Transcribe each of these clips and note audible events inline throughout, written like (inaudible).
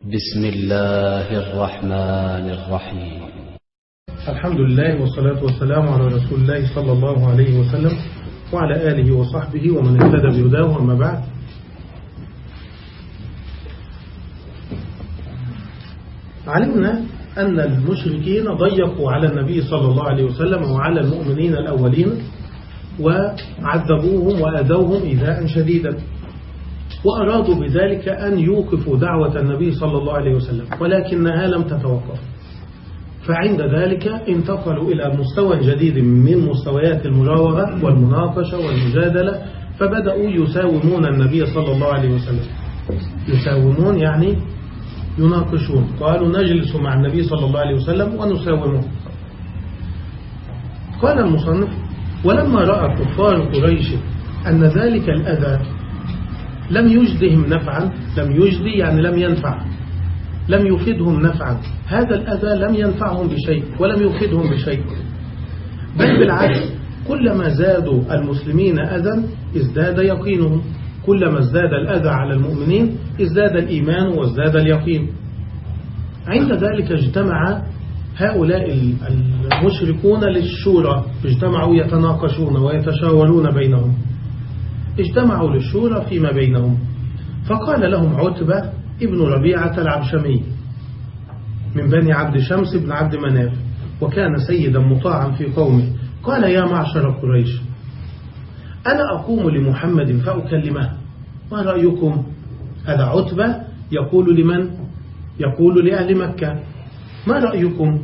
بسم الله الرحمن الرحيم. الحمد لله والصلاة والسلام على رسول الله صلى الله عليه وسلم وعلى آله وصحبه ومن اهتدى بهداه أما بعد. علمنا أن المشركين ضيقوا على النبي صلى الله عليه وسلم وعلى المؤمنين الأولين وعذبوهم وأذوهم إيذاء شديدا. وأرادوا بذلك أن يوقفوا دعوة النبي صلى الله عليه وسلم ولكنها لم تتوقف. فعند ذلك انتقلوا إلى مستوى جديد من مستويات المراوغة والمناقشة والمجادلة فبدأوا يساومون النبي صلى الله عليه وسلم. يساومون يعني يناقشون قالوا نجلس مع النبي صلى الله عليه وسلم ونساومه. قال المصنف ولما رأى كفار قريش أن ذلك الأذى لم يجدهم نفعا لم يجدي يعني لم ينفع. لم يفيدهم نفعا. هذا الأذى لم ينفعهم بشيء ولم يفيدهم بشيء. بل بالعكس كلما زادوا المسلمين أذى ازداد يقينهم. كلما ازداد الأذى على المؤمنين ازداد الإيمان وازداد اليقين. عند ذلك اجتمع هؤلاء المشركون للشورى. اجتمعوا يتناقشون ويتشاورون بينهم. اجتمعوا للشورى فيما بينهم. فقال لهم عتبة ابن ربيعة العبشمي من بني عبد شمس بن عبد مناف وكان سيدا مطاعا في قومه. قال يا معشر قريش أنا أقوم لمحمد فأكلمه. ما رأيكم؟ هذا عتبة يقول لمن؟ يقول لأهل مكة. ما رأيكم؟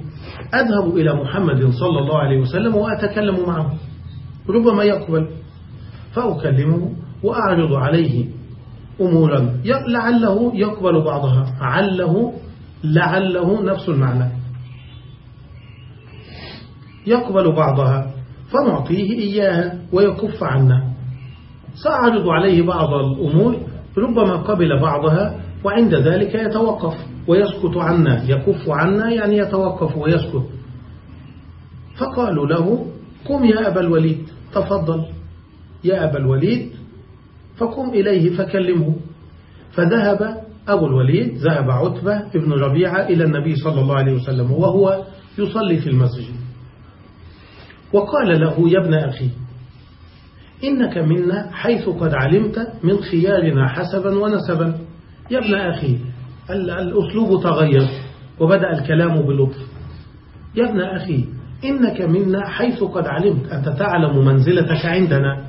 أذهب إلى محمد صلى الله عليه وسلم وأتكلم معه. ربما يقبل. فأكلمه وأعرض عليه أمورا. لعله يقبل بعضها. عله لعله نفس المعنى. يقبل بعضها. فنعطيه إياها ويكف عنا. سأعرض عليه بعض الأمور. ربما قبل بعضها وعند ذلك يتوقف ويسكت عنا. يكف عنا يعني يتوقف ويسكت. فقالوا له قم يا أبا الوليد تفضل. يا أبا الوليد فقم إليه فكلمه. فذهب أبو الوليد ذهب عتبة ابن ربيعة إلى النبي صلى الله عليه وسلم وهو يصلي في المسجد. وقال له يا ابن أخي إنك منا حيث قد علمت من خيارنا حسبا ونسبا. يا ابن أخي الأسلوب تغير وبدأ الكلام بلطف. يا ابن أخي إنك منا حيث قد علمت أنت تعلم منزلتك عندنا.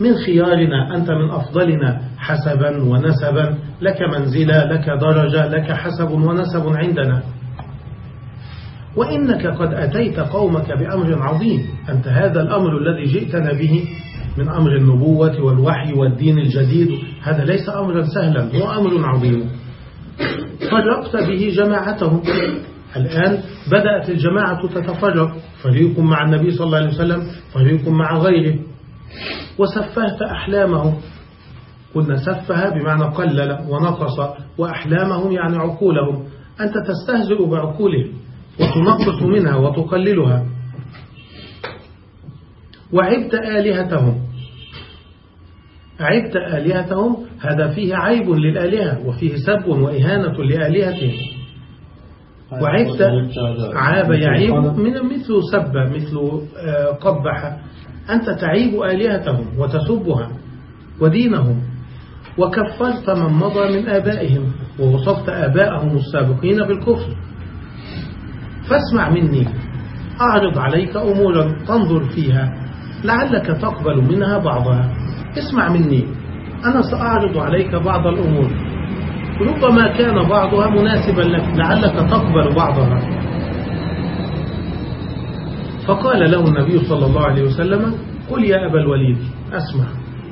من خيارنا أنت من أفضلنا حسبا ونسبا لك منزلة لك درجة لك حسب ونسب عندنا. وإنك قد أتيت قومك بأمر عظيم أنت هذا الأمر الذي جئتنا به من أمر النبوة والوحي والدين الجديد. هذا ليس أمرا سهلا هو أمر عظيم. فرقت به جماعتهم الآن بدأت الجماعة تتفرق. فريق مع النبي صلى الله عليه وسلم فريق مع غيره. وسفهت أحلامهم. قلنا سفه بمعنى قلل ونقص وأحلامهم يعني عقولهم. أنت تستهزئ بعقولهم وتنقص منها وتقللها. وعبت آلهتهم. عبت آلهتهم هذا فيه عيب للآلهة وفيه سب وإهانة لآلهتهم. وعبت عاب يعيب من مثل سب مثل قبح. أنت تعيب آلهتهم وتسبها ودينهم. وكفرت من مضى من آبائهم ووصفت آباءهم السابقين بالكفر. فاسمع مني أعرض عليك أمورا تنظر فيها لعلك تقبل منها بعضها. اسمع مني أنا سأعرض عليك بعض الأمور. ربما كان بعضها مناسبا لك لعلك تقبل بعضها. فقال له النبي صلى الله عليه وسلم قل يا أبا الوليد أسمع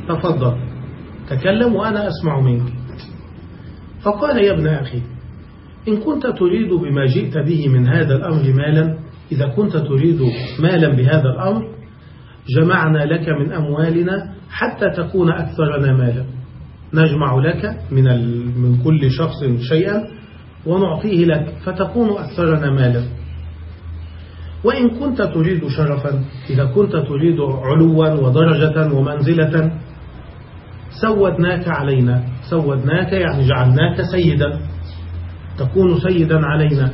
تفضل تكلم وأنا أسمع منك. فقال يا ابن أخي إن كنت تريد بما جئت به من هذا الأمر مالا إذا كنت تريد مالا بهذا الأمر جمعنا لك من أموالنا حتى تكون أكثرنا مالا. نجمع لك من, من كل شخص شيئا ونعطيه لك فتكون أكثرنا مالا. وإن كنت تريد شرفا إذا كنت تريد علوا ودرجة ومنزلة سودناك علينا سودناك يعني جعلناك سيدا تكون سيدا علينا.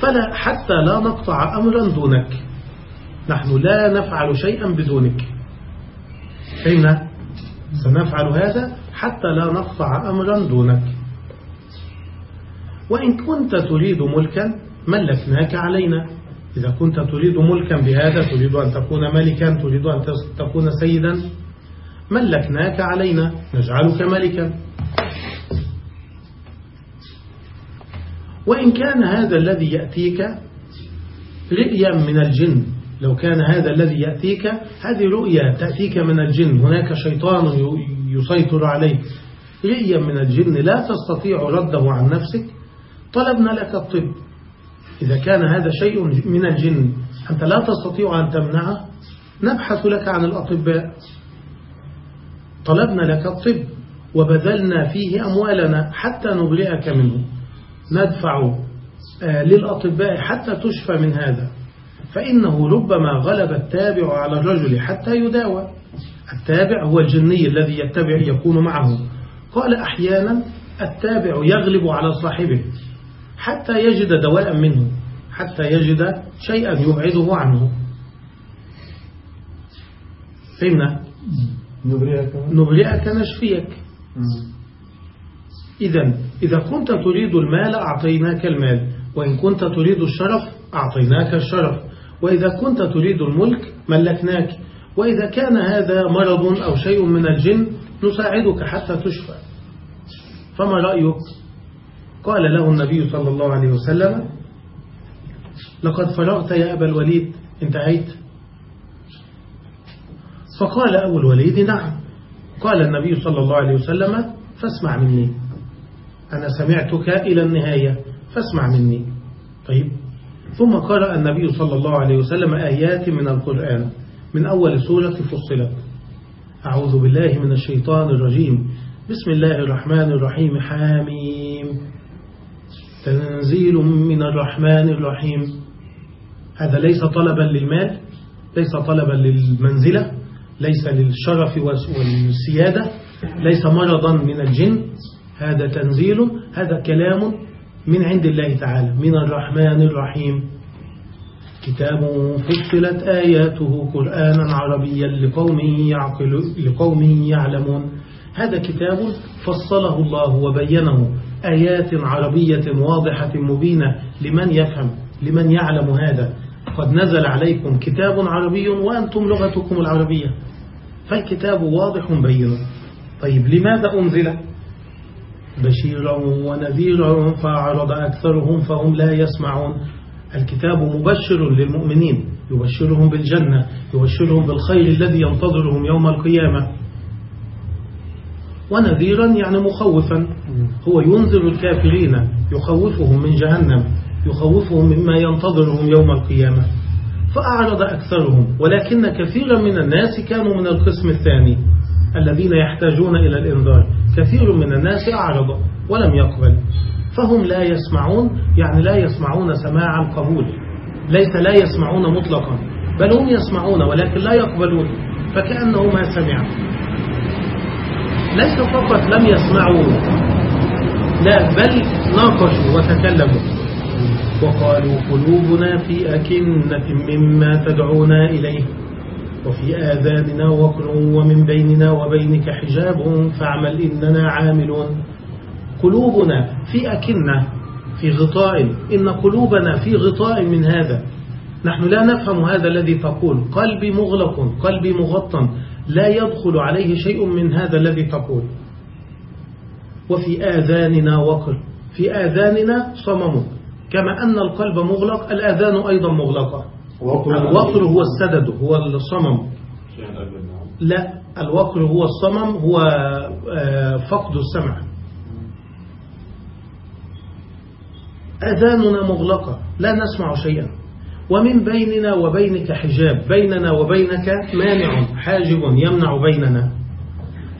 فلا حتى لا نقطع أمرا دونك. نحن لا نفعل شيئا بدونك. فهمنا سنفعل هذا حتى لا نقطع أمرا دونك. وإن كنت تريد ملكا ملكناك علينا. إذا كنت تريد ملكا بهذا تريد أن تكون ملكا تريد أن تكون سيدا. ملكناك علينا نجعلك ملكا. وإن كان هذا الذي يأتيك رئيا من الجن لو كان هذا الذي يأتيك هذه رؤيا تأتيك من الجن هناك شيطان يسيطر عليك. رئيا من الجن لا تستطيع رده عن نفسك. طلبنا لك الطب. إذا كان هذا شيء من الجن أنت لا تستطيع أن تمنعه. نبحث لك عن الأطباء. طلبنا لك الطب وبذلنا فيه أموالنا حتى نبرئك منه. ندفع آه، للأطباء حتى تشفى من هذا. فإنه ربما غلب التابع على الرجل حتى يداوى. التابع هو الجني الذي يتبع يكون معه. قال أحيانا التابع يغلب على صاحبه. حتى يجد دواء منه حتى يجد شيئا يبعده عنه. فهمنا؟ نبرئك. نشفيك. إذا إذا كنت تريد المال أعطيناك المال. وإن كنت تريد الشرف أعطيناك الشرف. وإذا كنت تريد الملك ملكناك. وإذا كان هذا مرض أو شيء من الجن نساعدك حتى تشفى. فما رأيك؟ قال له النبي صلى الله عليه وسلم لقد فرغت يا أبا الوليد انتهيت فقال أبو الوليد نعم. قال النبي صلى الله عليه وسلم فاسمع مني أنا سمعتك إلى النهاية فاسمع مني. طيب. ثم قرأ النبي صلى الله عليه وسلم آيات من القرآن من أول سورة فصلت. أعوذ بالله من الشيطان الرجيم. بسم الله الرحمن الرحيم. حاميم. تنزيل من الرحمن الرحيم. هذا ليس طلبا للمال ليس طلبا للمنزلة ليس للشرف والسيادة ليس مرضا من الجن. هذا تنزيل هذا كلام من عند الله تعالى من الرحمن الرحيم. كتاب فصلت آياته قرآنا عربيا لقوم, يعقل لقوم يعلمون. هذا كتاب فصله الله وبينه. آيات عربية واضحة مبينة لمن يفهم لمن يعلم هذا. قد نزل عليكم كتاب عربي وأنتم لغتكم العربية. فالكتاب واضح بين. طيب لماذا أنزل؟ بشيرا ونذيرا فأعرض أكثرهم فهم لا يسمعون. الكتاب مبشر للمؤمنين يبشرهم بالجنة يبشرهم بالخير الذي ينتظرهم يوم القيامة. ونذيرا يعني مخوفا. هو ينذر الكافرين يخوفهم من جهنم يخوفهم مما ينتظرهم يوم القيامة. فأعرض أكثرهم ولكن كثيرا من الناس كانوا من القسم الثاني الذين يحتاجون إلى الإنذار. كثير من الناس أعرض ولم يقبل. فهم لا يسمعون يعني لا يسمعون سماع القبول. ليس لا يسمعون مطلقا بل هم يسمعون ولكن لا يقبلون. فكأنه ما سمع ليس فقط لم يسمعوا لا بل ناقشوا وتكلموا. وقالوا قلوبنا في أكنة مما تدعونا إليه وفي آذاننا وقر ومن بيننا وبينك حجاب فاعمل إننا عاملون. قلوبنا في أكنة في غطاء إن قلوبنا في غطاء من هذا. نحن لا نفهم هذا الذي تقول. قلبي مغلق قلبي مغطى. لا يدخل عليه شيء من هذا الذي تقول. وفي آذاننا وقر. في آذاننا صمم. كما أن القلب مغلق الآذان أيضا مغلقة. الوقر هو السدد هو الصمم. لا الوقر هو الصمم هو آه، فقد السمع. أذاننا مغلقة لا نسمع شيئا. ومن بيننا وبينك حجاب بيننا وبينك مانع حاجب يمنع بيننا.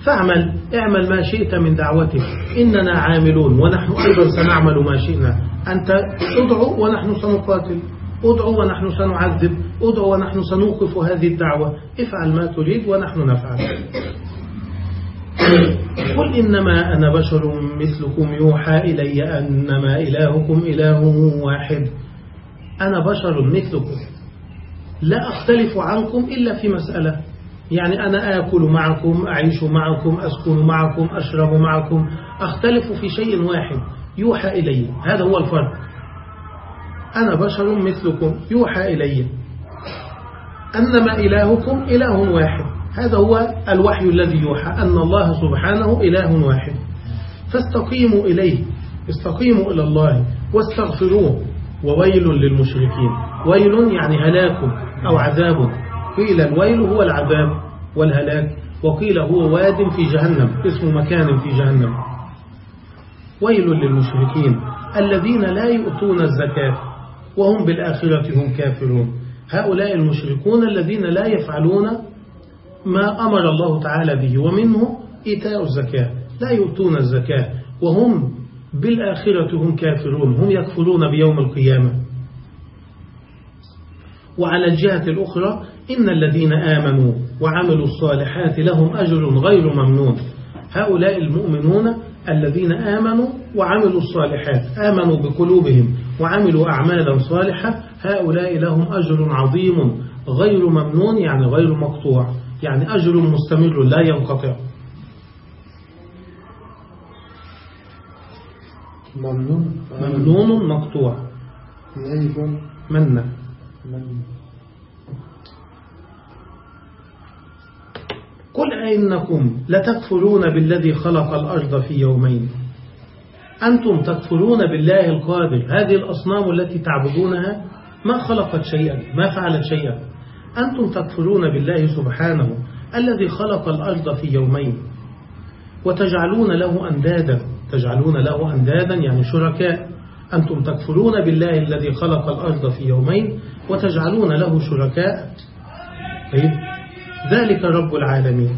فاعمل اعمل ما شئت من دعوتك. إننا عاملون ونحن أيضا سنعمل ما شئنا. أنت أدعو ونحن سنقاتل. أدعو ونحن سنعذب. أدعو ونحن سنوقف هذه الدعوة. افعل ما تريد ونحن نفعل. (coughs) قل إنما أنا بشر مثلكم. يوحى إلي أنما إلهكم إله واحد. أنا بشر مثلكم. لا أختلف عنكم إلا في مسألة. يعني أنا آكل معكم أعيش معكم أسكن معكم أشرب معكم. أختلف في شيء واحد. يوحى إلي. هذا هو الفرق. أنا بشر مثلكم. يوحى إلي. أنما إلهكم إله واحد. هذا هو الوحي الذي يوحى. أن الله سبحانه إله واحد. فاستقيموا إليه. استقيموا إلى الله واستغفروه. وويل للمشركين. ويل يعني هلاك أو عذاب. قيل الويل هو العذاب والهلاك وقيل هو واد في جهنم اسم مكان في جهنم. ويل للمشركين الذين لا يؤتون الزكاة وهم بالآخرة هم كافرون. هؤلاء المشركون الذين لا يفعلون ما أمر الله تعالى به ومنه إيتاء الزكاة لا يؤتون الزكاة وهم بالآخرة هم كافرون هم يكفرون بيوم القيامة. وعلى الجهة الأخرى إن الذين آمنوا وعملوا الصالحات لهم أجر غير ممنون. هؤلاء المؤمنون الذين آمنوا وعملوا الصالحات آمنوا بقلوبهم وعملوا أعمالا صالحة هؤلاء لهم أجر عظيم غير ممنون يعني غير مقطوع يعني أجر مستمر لا ينقطع. ممنون. ممنون مقطوع. من من قل أئنكم لتكفرون بالذي خلق الأرض في يومين. أنتم تكفرون بالله القادر. هذه الأصنام التي تعبدونها ما خلقت شيئا ما فعلت شيئا. أنتم تكفرون بالله سبحانه الذي خلق الأرض في يومين. وتجعلون له أندادا. تجعلون له أندادا يعني شركاء. أنتم تكفرون بالله الذي خلق الأرض في يومين وتجعلون له شركاء. طيب. ذلك رب العالمين.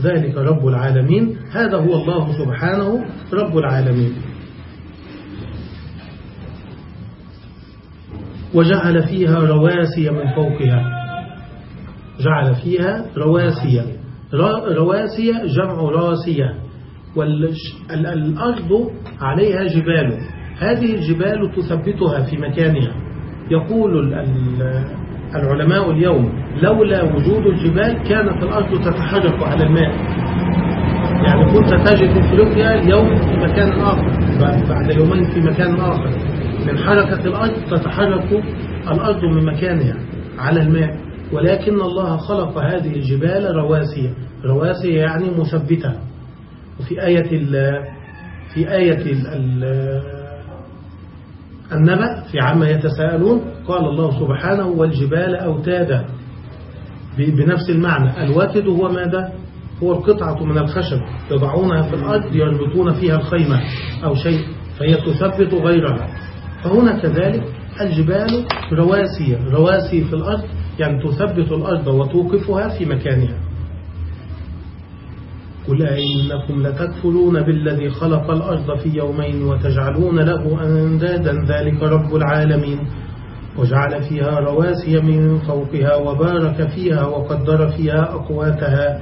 ذلك رب العالمين. هذا هو الله سبحانه رب العالمين. وجعل فيها رواسي من فوقها. جعل فيها رواسي. رواسي جمع راسية. والأرض عليها جبال. هذه الجبال تثبتها في مكانها. يقول العلماء اليوم لولا وجود الجبال كانت الأرض تتحرك على الماء. يعني كنت تجد أفريقيا اليوم في مكان آخر بعد يومين في مكان آخر. من حركة الأرض تتحرك الأرض من مكانها على الماء. ولكن الله خلق هذه الجبال رواسي. رواسي يعني مثبتة. وفي آية في آية ال النبأ في عما يتساءلون. قال الله سبحانه والجبال أوتادا. بنفس المعنى. الوتد هو ماذا؟ هو القطعة من الخشب. يضعونها في الأرض يربطون فيها الخيمة أو شيء فهي تثبت غيرها. فهنا كذلك الجبال رواسي رواسي في الأرض يعني تثبت الأرض وتوقفها في مكانها. قل أئنكم لتكفرون بالذي خلق الأرض في يومين وتجعلون له أندادا ذلك رب العالمين. وجعل فيها رواسي من فوقها وبارك فيها وقدر فيها أقواتها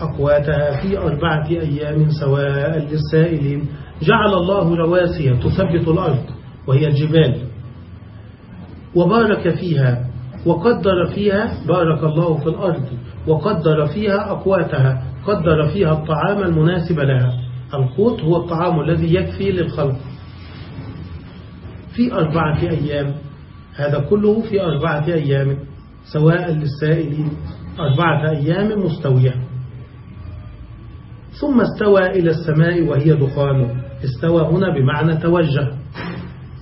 أقواتها في أربعة أيام سواء للسائلين. جعل الله رواسي تثبت الأرض وهي الجبال وبارك فيها وقدر فيها بارك الله في الأرض وقدر فيها أقواتها. قدر فيها الطعام المناسب لها. القوت هو الطعام الذي يكفي للخلق. في أربعة أيام. هذا كله في أربعة أيام. سواء للسائلين. أربعة أيام مستوية. ثم استوى إلى السماء وهي دخان. استوى هنا بمعنى توجه.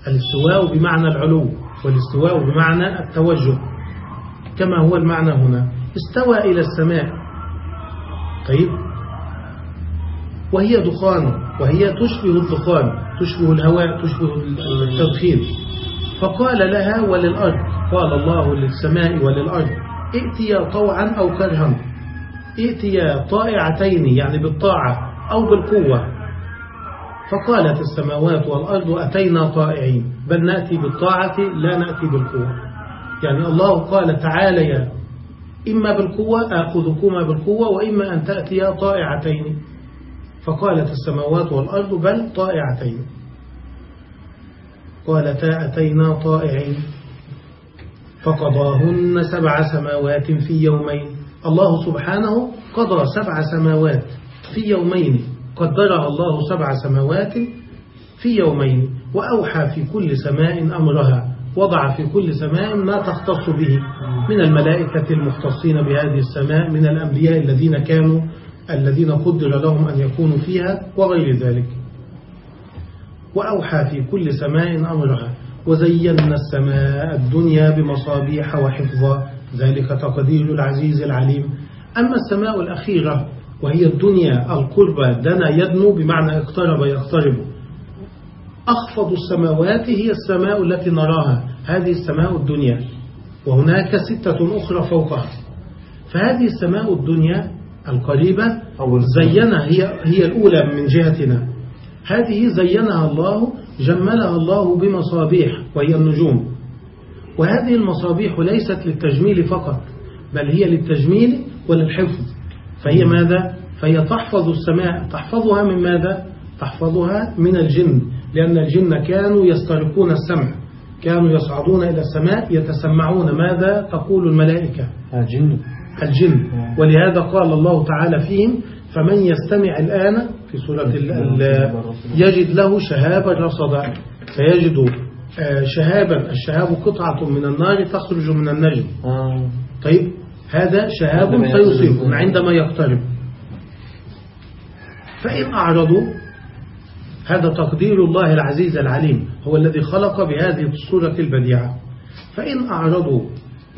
الاستواء بمعنى العلو والاستواء بمعنى التوجه. كما هو المعنى هنا. استوى إلى السماء. طيب؟ وهي دخان وهي تشبه الدخان تشبه الهواء تشبه التدخين. فقال لها وللأرض قال الله للسماء وللأرض ائتيا طوعا أو كرها. ائتيا طائعتين يعني بالطاعة أو بالقوة. فقالت السماوات والأرض أتينا طائعين. بل نأتي بالطاعة لا نأتي بالقوة. يعني الله قال تعالى إما بالقوة آخذكما بالقوة وإما أن تأتيا طائعتين. فقالت السماوات والأرض بل طائعتين. قالتا أتينا طائعين. فقضاهن سبع سماوات في يومين. الله سبحانه قضى سبع سماوات في يومين. قدرها الله سبع سماوات في يومين. وأوحى في كل سماء أمرها. وضع في كل سماء ما تختص به من الملائكة المختصين بهذه السماء من الأنبياء الذين كانوا الذين قدر لهم أن يكونوا فيها وغير ذلك. وأوحى في كل سماء أمرها. وزينا السماء الدنيا بمصابيح وحفظا ذلك تقدير العزيز العليم. أما السماء الأخيرة وهي الدنيا القربى دنا يدنو بمعنى اقترب يقترب. أخفض السماوات هي السماء التي نراها. هذه السماء الدنيا وهناك ستة أخرى فوقها. فهذه السماء الدنيا القريبة زينها هي, هي الأولى من جهتنا. هذه زينها الله جملها الله بمصابيح وهي النجوم. وهذه المصابيح ليست للتجميل فقط بل هي للتجميل وللحفظ. فهي ماذا؟ فهي تحفظ السماء. تحفظها من ماذا؟ تحفظها من الجن لأن الجن كانوا يسترقون السمع. كانوا يصعدون إلى السماء يتسمعون ماذا تقول الملائكة. الجن. الجن. ولهذا قال الله تعالى فيهم فمن يستمع الآن في سورة ال يجد له شهابا رصدا فيجد آه، شهابا الشهاب قطعة من النار تخرج من النجم. آه. طيب هذا شهاب يقترب. عندما يقترب. فإن أعرضوا هذا تقدير الله العزيز العليم هو الذي خلق بهذه الصورة البديعة. فإن أعرضوا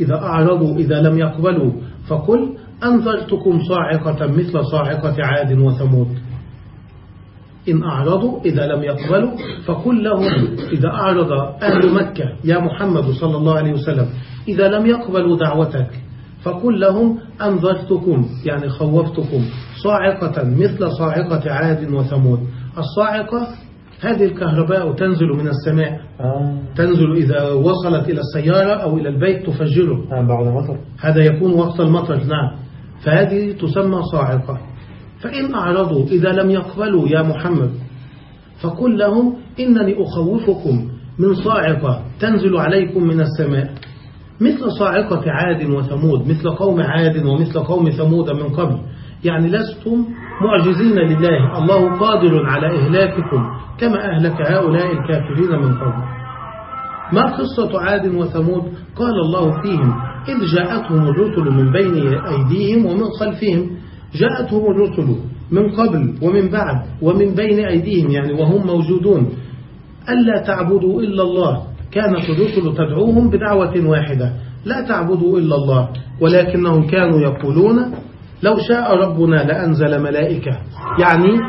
إذا أعرضوا إذا لم يقبلوا فقل أنذرتكم صاعقة مثل صاعقة عاد وثمود. إن أعرضوا إذا لم يقبلوا فقل لهم إذا أعرض أهل مكة يا محمد صلى الله عليه وسلم إذا لم يقبلوا دعوتك فقل لهم أنذرتكم يعني خوفتكم صاعقة مثل صاعقة عاد وثمود. الصاعقة هذه الكهرباء تنزل من السماء. آه. تنزل إذا وصلت إلى السيارة أو إلى البيت تفجره. آه. بعد مطر هذا يكون وقت المطر نعم. فهذه تسمى صاعقة. فإن أعرضوا إذا لم يقبلوا يا محمد فقل لهم إنني أخوفكم من صاعقة تنزل عليكم من السماء. مثل صاعقة عاد وثمود مثل قوم عاد ومثل قوم ثمود من قبل. يعني لستم معجزين لله. الله قادر على إهلاككم كما أهلك هؤلاء الكافرين من قبل. ما قصة عاد وثمود؟ قال الله فيهم إذ جاءتهم الرسل من بين أيديهم ومن خلفهم. جاءتهم الرسل من قبل ومن بعد ومن بين أيديهم يعني وهم موجودون. ألا تعبدوا إلا الله. كانت الرسل تدعوهم بدعوة واحدة لا تعبدوا إلا الله ولكنهم كانوا يقولون لو شاء ربنا لأنزل ملائكة. يعني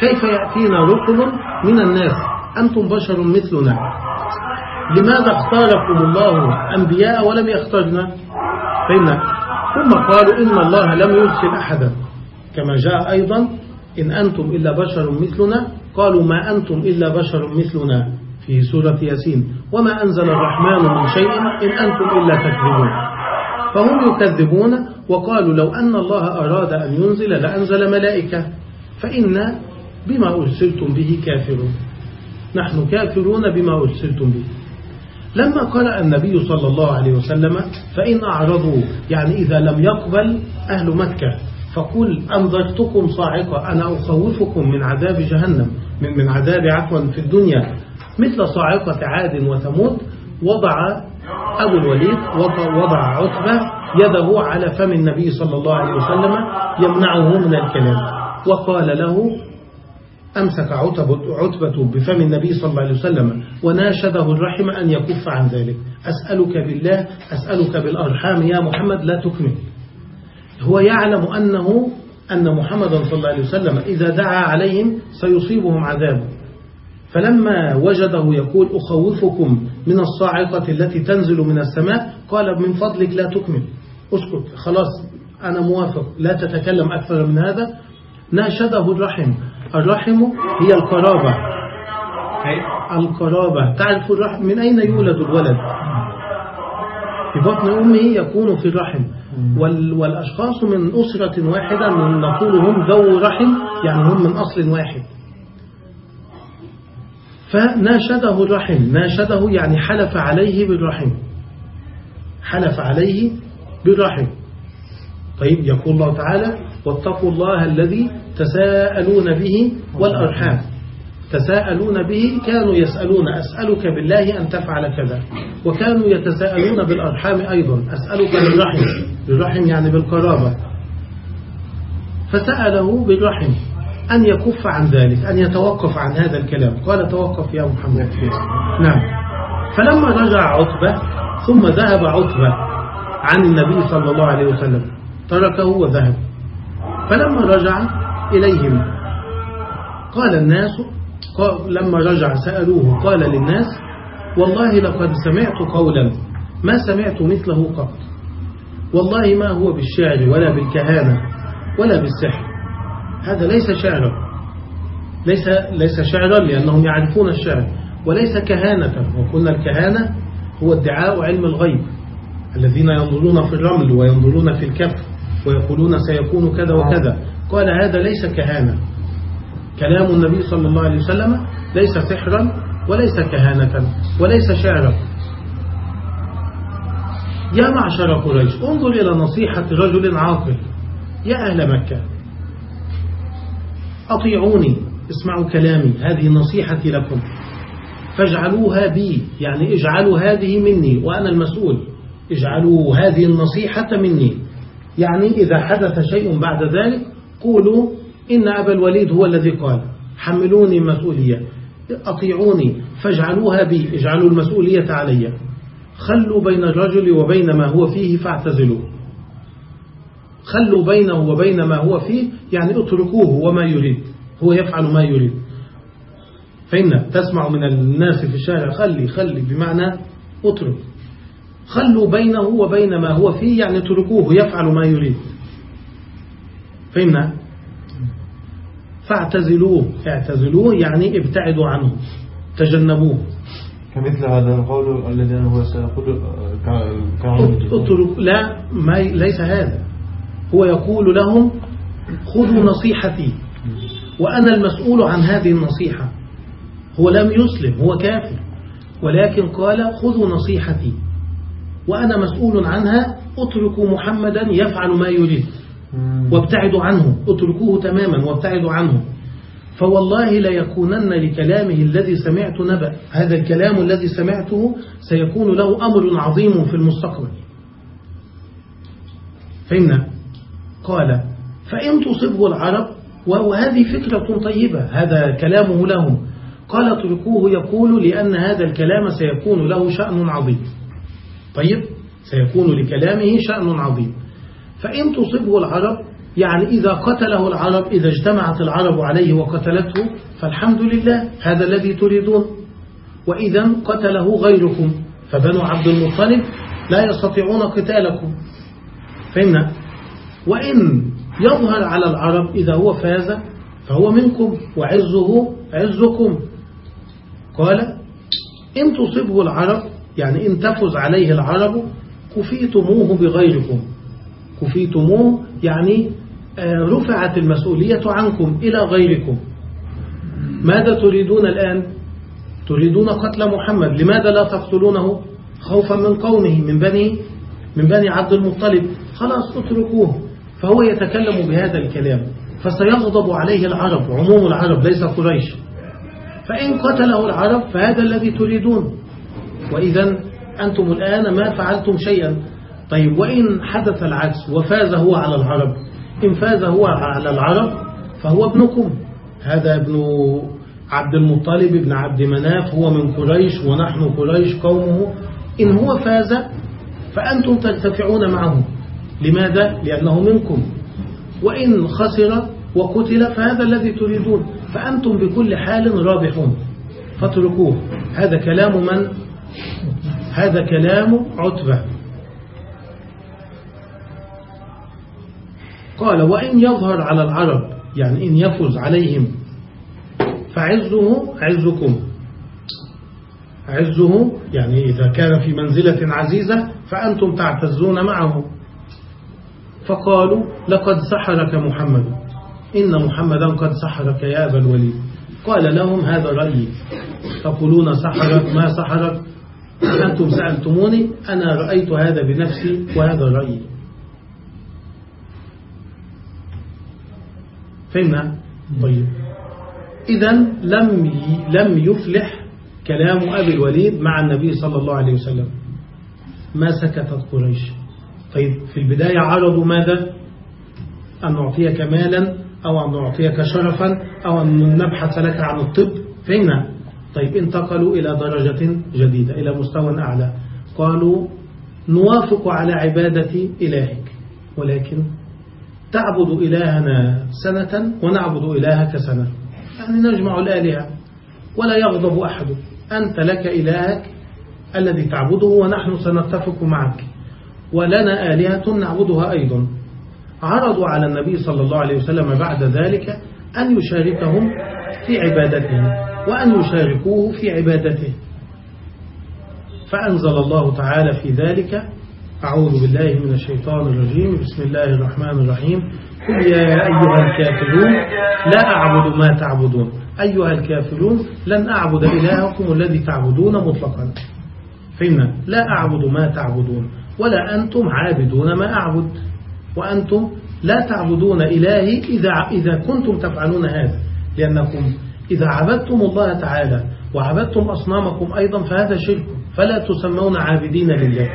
كيف يأتينا رسل من الناس؟ أنتم بشر مثلنا. لماذا اختاركم الله أنبياء ولم يختارنا؟ فإن ثم قالوا إن الله لم يرسل أحدا. كما جاء أيضا إن أنتم إلا بشر مثلنا. قالوا ما أنتم إلا بشر مثلنا في سورة ياسين. وما أنزل الرحمن من شيء إن أنتم إلا تكذبون. فهم يكذبون وقالوا لو أن الله أراد أن ينزل لأنزل ملائكة فإنا بما أرسلتم به كافرون. نحن كافرون بما أرسلتم به. لما قرأ النبي صلى الله عليه وسلم فإن أعرضوا يعني إذا لم يقبل أهل مكة فقل أنذرتكم صاعقة أنا أخوفكم من عذاب جهنم من, من عذاب عفوا في الدنيا. مثل صاعقة عاد وثمود وضع أبو الوليد وضع عتبة يده على فم النبي صلى الله عليه وسلم يمنعه من الكلام. وقال له أمسك عتبة, بفم النبي صلى الله عليه وسلم وناشده الرحم أن يكف عن ذلك. أسألك بالله أسألك بالأرحام يا محمد لا تكمل. هو يعلم أنه أن محمدا صلى الله عليه وسلم إذا دعا عليهم سيصيبهم عذاب. فلما وجده يقول أخوفكم من الصاعقة التي تنزل من السماء قال من فضلك لا تكمل. أسكت. خلاص أنا موافق. لا تتكلم أكثر من هذا. ناشده الرحم. الرحم هي القرابة. القرابة. تعرف الرحم من أين يولد الولد؟ في بطن أمه يكون في الرحم. وال والأشخاص من أسرة واحدة نقول هم ذو رحم يعني هم من أصل واحد. فناشده الرحم. ناشده يعني حلف عليه بالرحم. حلف عليه بالرحم. طيب يقول الله تعالى واتقوا الله الذي تساءلون به والأرحام. تساءلون به كانوا يسألون. أسألك بالله أن تفعل كذا. وكانوا يتساءلون بالأرحام أيضا. أسألك بالرحم. بالرحم يعني بالقرابة. فسأله بالرحم. أن يكف عن ذلك أن يتوقف عن هذا الكلام. قال توقف يا محمد. نعم. فلما رجع عتبة ثم ذهب عتبة عن النبي صلى الله عليه وسلم. تركه وذهب. فلما رجع إليهم قال الناس قال لما رجع سألوه قال للناس والله لقد سمعت قولا ما سمعت مثله قط. والله ما هو بالشعر ولا بالكهانة ولا بالسحر. هذا ليس شعرا. ليس ليس شعرا لأنهم يعرفون الشعر. وليس كهانة. وقلنا الكهانة هو ادعاء علم الغيب. الذين ينظرون في الرمل وينظرون في الكف ويقولون سيكون كذا وكذا. قال هذا ليس كهانة. كلام النبي صلى الله عليه وسلم ليس سحرا وليس كهانة وليس شعرا. يا معشر قريش انظر إلى نصيحة رجل عاقل. يا أهل مكة أطيعوني اسمعوا كلامي هذه نصيحتي لكم. فاجعلوها بي يعني اجعلوا هذه مني وأنا المسؤول. اجعلوا هذه النصيحة مني. يعني إذا حدث شيء بعد ذلك قولوا إن أبا الوليد هو الذي قال. حملوني مسؤولية. أطيعوني فاجعلوها بي اجعلوا المسؤولية علي. خلوا بين الرجل وبين ما هو فيه فاعتزلوه خلوا بينه وبين ما هو فيه يعني اتركوه وما يريد هو يفعل ما يريد. فإن تسمع من الناس في الشارع خلي خلي بمعنى اترك. خلوا بينه وبين ما هو فيه يعني اتركوه يفعل ما يريد. فهمنا فاعتزلوه اعتزلوه يعني ابتعدوا عنه تجنبوه. كمثل هذا القول الذي هو سيقول اترك لا ما ليس هذا. هو يقول لهم خذوا نصيحتي. وأنا المسؤول عن هذه النصيحة. هو لم يسلم هو كافر. ولكن قال خذوا نصيحتي. وأنا مسؤول عنها اتركوا محمدا يفعل ما يريد. وابتعدوا عنه اتركوه تماما وابتعدوا عنه. فوالله ليكونن لكلامه الذي سمعت نبأ هذا الكلام الذي سمعته سيكون له أمر عظيم في المستقبل. فهمنا؟ قال فإن تصبه العرب وهذه فكرة طيبة هذا كلامه لهم. قال اتركوه يقول لأن هذا الكلام سيكون له شأن عظيم. طيب سيكون لكلامه شأن عظيم. فإن تصبه العرب يعني إذا قتله العرب إذا اجتمعت العرب عليه وقتلته فالحمد لله هذا الذي تريدون. وإذا قتله غيركم فبنو عبد المطلب لا يستطيعون قتالكم. فهمنا؟ وإن يظهر على العرب إذا هو فاز فهو منكم وعزه عزكم. قال إن تصبه العرب يعني إن تفز عليه العرب كفيتموه بغيركم. كفيتموه يعني رفعت المسؤولية عنكم إلى غيركم. ماذا تريدون الآن؟ تريدون قتل محمد. لماذا لا تقتلونه؟ خوفا من قومه من بني من بني عبد المطلب. خلاص اتركوه. فهو يتكلم بهذا الكلام. فسيغضب عليه العرب عموم العرب ليس قريش. فإن قتله العرب فهذا الذي تريدون. وإذا أنتم الآن ما فعلتم شيئا. طيب وإن حدث العكس وفاز هو على العرب إن فاز هو على العرب فهو ابنكم. هذا ابن عبد المطلب ابن عبد مناف هو من قريش ونحن قريش قومه. إن هو فاز فأنتم ترتفعون معه. لماذا؟ لأنه منكم. وإن خسر وقتل فهذا الذي تريدون. فأنتم بكل حال رابحون. فاتركوه. هذا كلام من؟ هذا كلام عتبة. قال وإن يظهر على العرب يعني إن يفوز عليهم فعزه عزكم. عزه يعني إذا كان في منزلة عزيزة فأنتم تعتزون معه. فقالوا لقد سحرك محمد. إن محمدا قد سحرك يا أبا الوليد. قال لهم هذا رأيي تقولون سحرك ما سحرك؟ أنتم سألتموني أنا رأيت هذا بنفسي وهذا رأيي فهمنا؟ طيب. إذا لم لم يفلح كلام أبي الوليد مع النبي صلى الله عليه وسلم. ما سكتت قريش. طيب في البداية عرضوا ماذا؟ أن نعطيك مالا أو أن نعطيك شرفا أو أن نبحث لك عن الطب. فهمنا طيب انتقلوا إلى درجة جديدة إلى مستوى أعلى. قالوا نوافق على عبادة إلهك ولكن تعبد إلهنا سنة ونعبد إلهك سنة. يعني نجمع الآلهة ولا يغضب أحد. أنت لك إلهك الذي تعبده ونحن سنتفق معك. ولنا آلهة نعبدها أيضا. عرضوا على النبي صلى الله عليه وسلم بعد ذلك أن يشاركهم في عبادته وأن يشاركوه في عبادته. فأنزل الله تعالى في ذلك. أعوذ بالله من الشيطان الرجيم. بسم الله الرحمن الرحيم. قل يا أيها الكافرون لا أعبد ما تعبدون. أيها الكافرون لن أعبد إلهكم الذي تعبدون مطلقا. فهمنا لا أعبد ما تعبدون. ولا أنتم عابدون ما أعبد وأنتم لا تعبدون إلهي إذا, إذا كنتم تفعلون هذا لأنكم إذا عبدتم الله تعالى وعبدتم أصنامكم أيضا فهذا شرك فلا تسمون عابدين لله.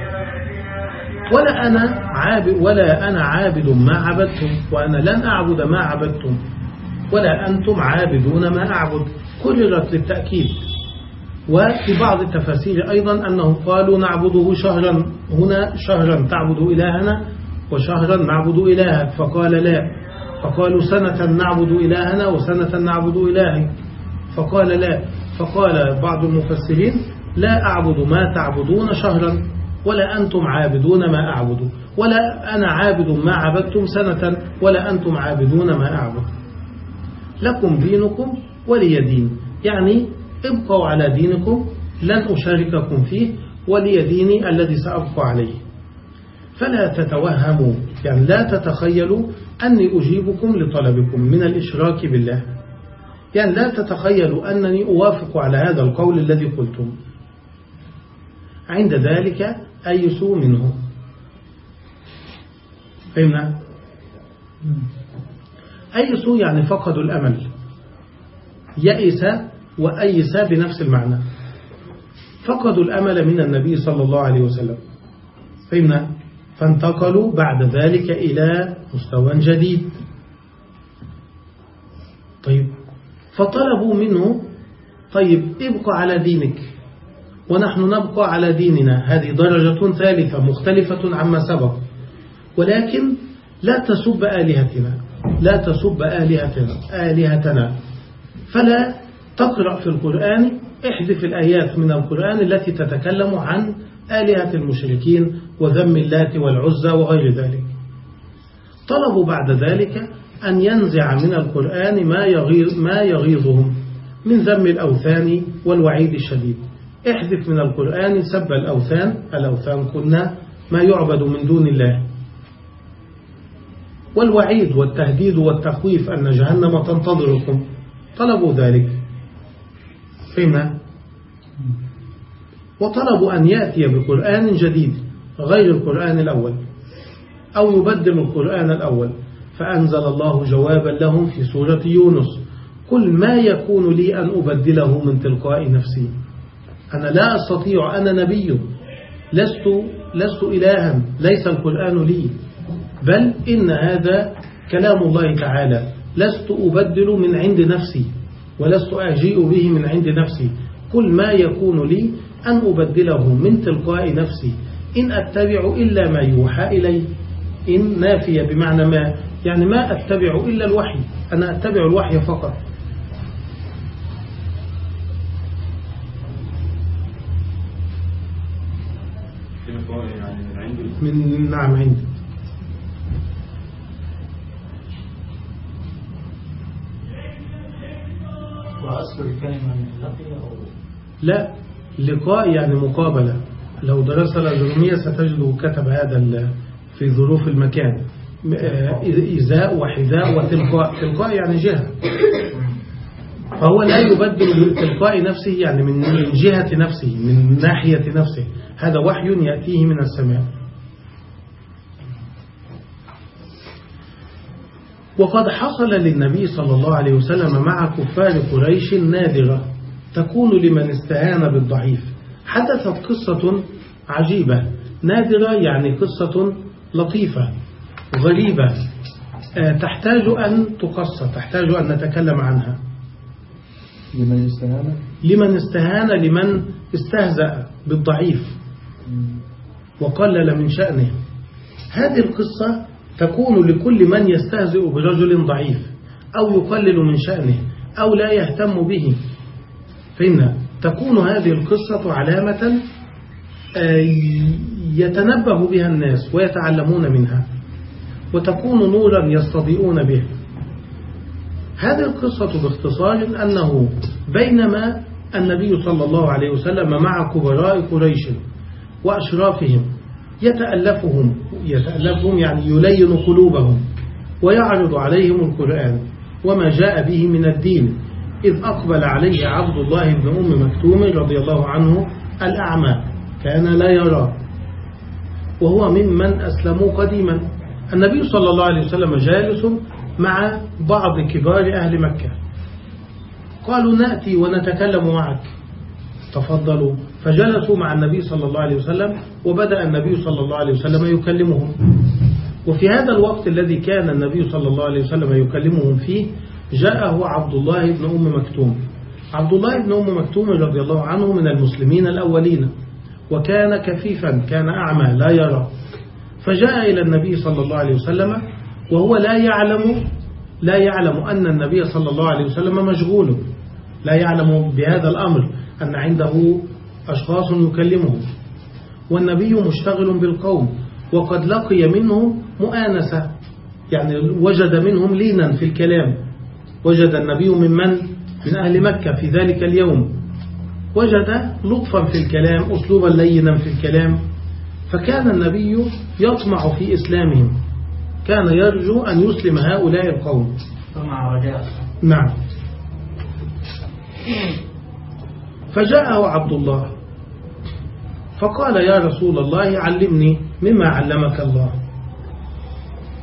ولا أنا عابد ولا أنا عابد ما عبدتم وأنا لن أعبد ما عبدتم ولا أنتم عابدون ما أعبد. كررت للتأكيد. وفي بعض التفاسير أيضا أنهم قالوا نعبده شهرا. هنا شهرا تعبد إلهنا وشهرا نعبد إلهك. فقال لا. فقالوا سنة نعبد إلهنا وسنة نعبد إلهك فقال لا. فقال بعض المفسرين لا أعبد ما تعبدون شهرا ولا أنتم عابدون ما أعبد. ولا أنا عابد ما عبدتم سنة ولا أنتم عابدون ما أعبد. لكم دينكم ولي دين. يعني ابقوا على دينكم لن أشارككم فيه ولي ديني الذي سأبقى عليه. فلا تتوهموا يعني لا تتخيلوا أني أجيبكم لطلبكم من الإشراك بالله. يعني لا تتخيلوا أنني أوافق على هذا القول الذي قلتم. عند ذلك أيسوا منه. فهمنا؟ أيسوا يعني فقدوا الأمل. يئس وأيس بنفس المعنى. فقدوا الأمل من النبي صلى الله عليه وسلم. فهمنا فانتقلوا بعد ذلك إلى مستوى جديد. طيب فطلبوا منه طيب ابقى على دينك. ونحن نبقى على ديننا. هذه درجة ثالثة مختلفة عما سبق. ولكن لا تسب آلهتنا. لا تسب آلهتنا. آلهتنا. فلا تقرأ في القرآن احذف الآيات من القرآن التي تتكلم عن آلهة المشركين وذم اللات والعزى وغير ذلك. طلبوا بعد ذلك أن ينزع من القرآن ما يغيظ ما يغيظهم من ذم الأوثان والوعيد الشديد. احذف من القرآن سب الأوثان. الأوثان كنا ما يعبد من دون الله. والوعيد والتهديد والتخويف أن جهنم تنتظركم. طلبوا ذلك. فيما؟ وطلبوا أن يأتي بقرآن جديد غير القرآن الأول أو يبدل القرآن الأول. فأنزل الله جوابا لهم في سورة يونس كل ما يكون لي أن أبدله من تلقاء نفسي؟ أنا لا أستطيع أنا نبي لست, لست إلها ليس القرآن لي. بل إن هذا كلام الله تعالى لست أبدل من عند نفسي. ولست أجيء به من عند نفسي. كل ما يكون لي أن أبدله من تلقاء نفسي. إن أتبع إلا ما يوحى إلي. إن نافية بمعنى ما. يعني ما أتبع إلا الوحي. أنا أتبع الوحي فقط. من نعم عندي. لا لقاء يعني مقابلة. لو درس الأجرومية ستجد كتب هذا في ظروف المكان. آه، إزاء وحذاء وتلقاء. تلقاء يعني جهة. فهو لا يبدل تلقاء نفسه يعني من جهة نفسه من ناحية نفسه. هذا وحي يأتيه من السماء. وقد حصل للنبي صلى الله عليه وسلم مع كفار قريش نادرة تكون لمن استهان بالضعيف. حدثت قصة عجيبة. نادرة يعني قصة لطيفة غريبة. آه، تحتاج أن تقص تحتاج أن نتكلم عنها. لمن استهان؟ لمن استهان لمن استهزأ بالضعيف. وقلل من شأنه. هذه القصة تكون لكل من يستهزئ برجل ضعيف أو يقلل من شأنه أو لا يهتم به. فإن تكون هذه القصة علامة آه، يتنبه بها الناس ويتعلمون منها وتكون نورا يستضيئون به. هذه القصة باختصار أنه بينما النبي صلى الله عليه وسلم مع كبراء قريش وأشرافهم يتألفهم يتألفهم يعني يلين قلوبهم ويعرض عليهم القرآن وما جاء به من الدين. إذ أقبل عليه عبد الله بن أم مكتوم رضي الله عنه الأعمى كان لا يرى وهو ممن أسلموا قديما. النبي صلى الله عليه وسلم جالس مع بعض كبار أهل مكة. قالوا نأتي ونتكلم معك. تفضلوا. فجلسوا مع النبي صلى الله عليه وسلم وبدأ النبي صلى الله عليه وسلم يكلمهم. وفي هذا الوقت الذي كان النبي صلى الله عليه وسلم يكلمهم فيه جاءه عبد الله بن أم مكتوم. عبد الله بن أم مكتوم رضي الله عنه من المسلمين الأولين وكان كفيفا كان أعمى لا يرى. فجاء إلى النبي صلى الله عليه وسلم وهو لا يعلم لا يعلم أن النبي صلى الله عليه وسلم مشغول. لا يعلم بهذا الأمر أن عنده أشخاص يكلمهم. والنبي مشتغل بالقوم وقد لقي منه مؤانسة. يعني وجد منهم لينا في الكلام. وجد النبي من من؟ من أهل مكة في ذلك اليوم. وجد لطفا في الكلام أسلوبا لينا في الكلام. فكان النبي يطمع في إسلامهم. كان يرجو أن يسلم هؤلاء القوم. فمع رجاء نعم. فجاءه عبد الله. فقال يا رسول الله علمني مما علمك الله.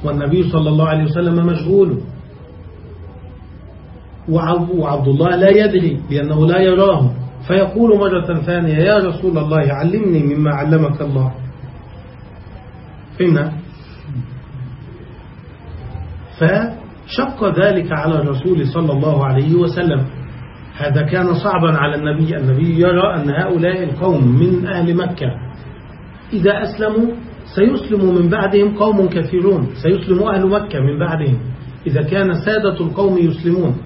والنبي صلى الله عليه وسلم مشغول. وعب- وعبد الله لا يدري لأنه لا يراه. فيقول مرة ثانية يا رسول الله علمني مما علمك الله. فهمنا فشق ذلك على الرسول صلى الله عليه وسلم. هذا كان صعبا على النبي. النبي يرى أن هؤلاء القوم من أهل مكة. إذا أسلموا سيسلم من بعدهم قوم كثيرون. سيسلم أهل مكة من بعدهم. إذا كان سادة القوم يسلمون.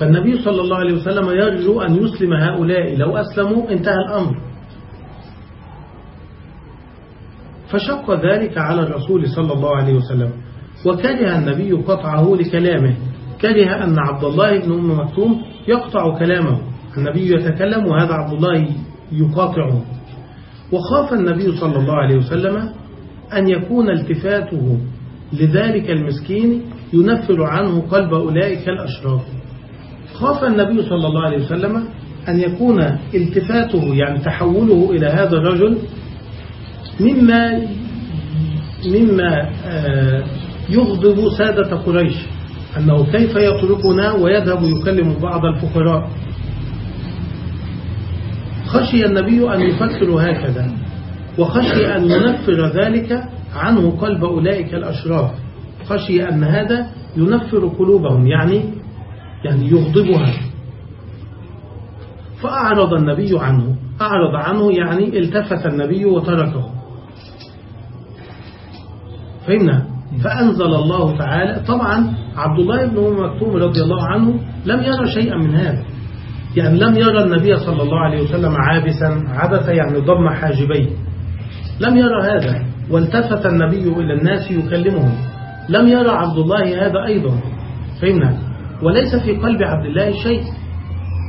فالنبي صلى الله عليه وسلم يرجو أن يسلم هؤلاء. لو أسلموا انتهى الأمر. فشق ذلك على الرسول صلى الله عليه وسلم. وكره النبي قطعه لكلامه. كره أن عبد الله بن أم مكتوم يقطع كلامه. النبي يتكلم وهذا عبد الله يقاطعه. وخاف النبي صلى الله عليه وسلم أن يكون التفاته لذلك المسكين ينفر عنه قلب أولئك الأشراف. خاف النبي صلى الله عليه وسلم أن يكون التفاته يعني تحوله إلى هذا الرجل مما مما آه، يغضب سادة قريش. أنه كيف يتركنا ويذهب يكلم بعض الفقراء؟ خشي النبي أن يفكر هكذا وخشي أن ينفر ذلك عنه قلب أولئك الأشراف. خشي أن هذا ينفر قلوبهم يعني يعني يغضبها. فأعرض النبي عنه أعرض عنه يعني التفت النبي وتركه. فهمنا فأنزل الله تعالى. طبعا عبد الله بن أم مكتوم رضي الله عنه لم يرى شيئا من هذا. يعني لم يرى النبي صلى الله عليه وسلم عابسا عبث يعني ضم حاجبيه. لم يرى هذا. والتفت النبي إلى الناس يكلمهم. لم يرى عبد الله هذا أيضا. فهمنا؟ وليس في قلب عبد الله شيء.